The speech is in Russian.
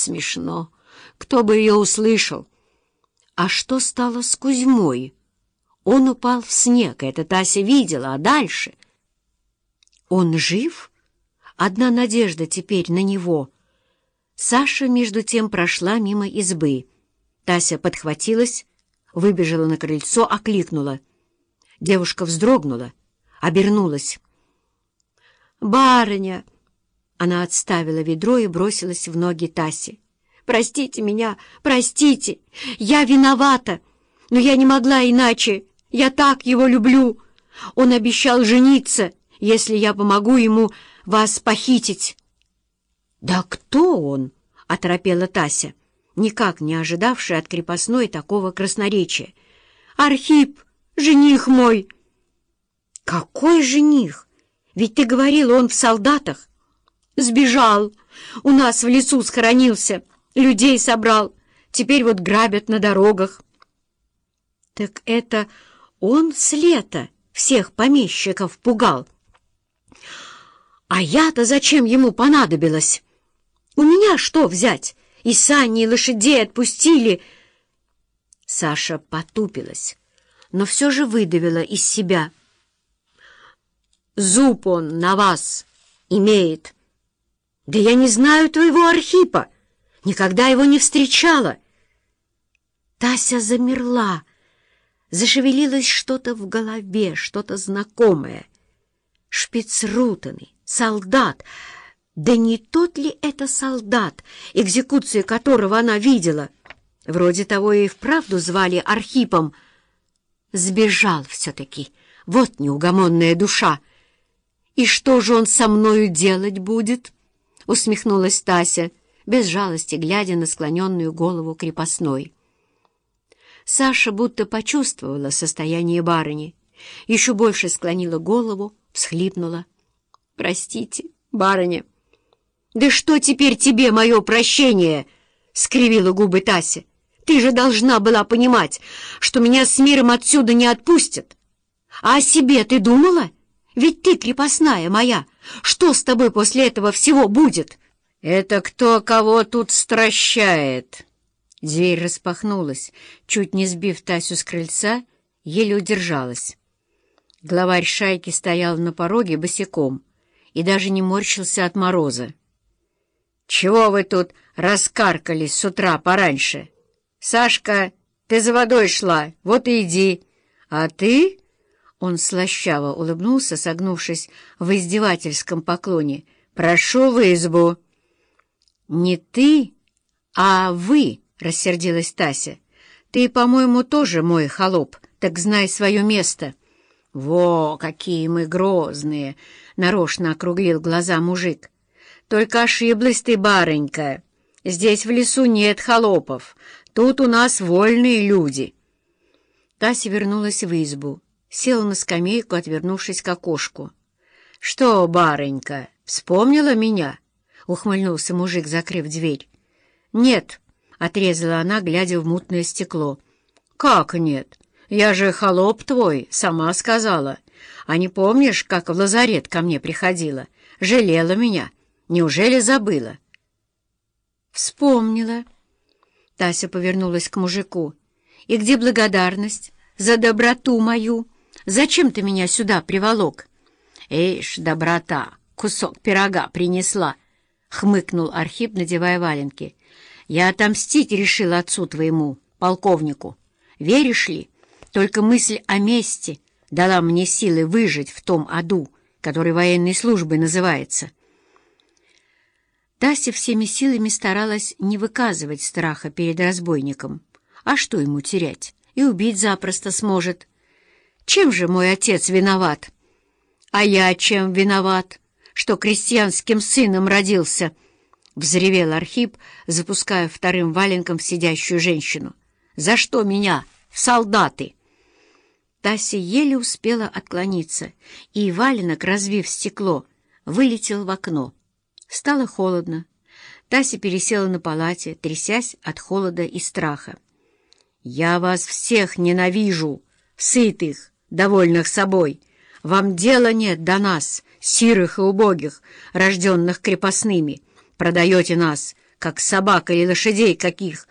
Смешно. Кто бы ее услышал? А что стало с Кузьмой? Он упал в снег, это Тася видела, а дальше? Он жив? Одна надежда теперь на него. Саша, между тем, прошла мимо избы. Тася подхватилась, выбежала на крыльцо, окликнула. Девушка вздрогнула, обернулась. «Барыня!» Она отставила ведро и бросилась в ноги Таси. «Простите меня, простите! Я виновата! Но я не могла иначе! Я так его люблю! Он обещал жениться, если я помогу ему вас похитить!» «Да кто он?» — оторопела Тася, никак не ожидавшая от крепостной такого красноречия. «Архип, жених мой!» «Какой жених? Ведь ты говорила, он в солдатах!» Сбежал. У нас в лесу схоронился. Людей собрал. Теперь вот грабят на дорогах. Так это он с лета всех помещиков пугал. А я-то зачем ему понадобилось? У меня что взять? И сани, и лошадей отпустили. Саша потупилась, но все же выдавила из себя. Зуб он на вас имеет. «Да я не знаю твоего Архипа! Никогда его не встречала!» Тася замерла. Зашевелилось что-то в голове, что-то знакомое. Шпицрутанный, солдат. Да не тот ли это солдат, экзекуцию которого она видела? Вроде того и вправду звали Архипом. Сбежал все-таки. Вот неугомонная душа. И что же он со мною делать будет?» — усмехнулась Тася, без жалости глядя на склоненную голову крепостной. Саша будто почувствовала состояние барыни, еще больше склонила голову, всхлипнула. «Простите, барыня». «Да что теперь тебе мое прощение?» — скривила губы Тася. «Ты же должна была понимать, что меня с миром отсюда не отпустят. А о себе ты думала? Ведь ты крепостная моя». Что с тобой после этого всего будет? Это кто кого тут стращает? Дверь распахнулась, чуть не сбив Тасю с крыльца, еле удержалась. Главарь шайки стоял на пороге босиком и даже не морщился от мороза. «Чего вы тут раскаркались с утра пораньше? Сашка, ты за водой шла, вот и иди. А ты...» Он слащаво улыбнулся, согнувшись в издевательском поклоне. «Прошу в избу!» «Не ты, а вы!» — рассердилась Тася. «Ты, по-моему, тоже мой холоп, так знай свое место». «Во, какие мы грозные!» — нарочно округлил глаза мужик. «Только ошиблась ты, барынька. Здесь в лесу нет холопов. Тут у нас вольные люди». Тася вернулась в избу села на скамейку, отвернувшись к окошку. — Что, барынька, вспомнила меня? — ухмыльнулся мужик, закрыв дверь. — Нет, — отрезала она, глядя в мутное стекло. — Как нет? Я же холоп твой, сама сказала. А не помнишь, как в лазарет ко мне приходила? Жалела меня. Неужели забыла? — Вспомнила. Тася повернулась к мужику. — И где благодарность за доброту мою? — Зачем ты меня сюда приволок? Эйш, доброта, кусок пирога принесла, — хмыкнул Архип, надевая валенки. Я отомстить решил отцу твоему, полковнику. Веришь ли, только мысль о мести дала мне силы выжить в том аду, который военной службой называется. Тася всеми силами старалась не выказывать страха перед разбойником. А что ему терять? И убить запросто сможет. Чем же мой отец виноват? А я чем виноват, что крестьянским сыном родился? Взревел Архип, запуская вторым валенком в сидящую женщину. За что меня? Солдаты! Тася еле успела отклониться, и валенок, разбив стекло, вылетел в окно. Стало холодно. Тася пересела на палате, трясясь от холода и страха. «Я вас всех ненавижу, сытых, довольных собой. Вам дела нет до нас, сирых и убогих, рожденных крепостными. Продаете нас, как собак или лошадей каких,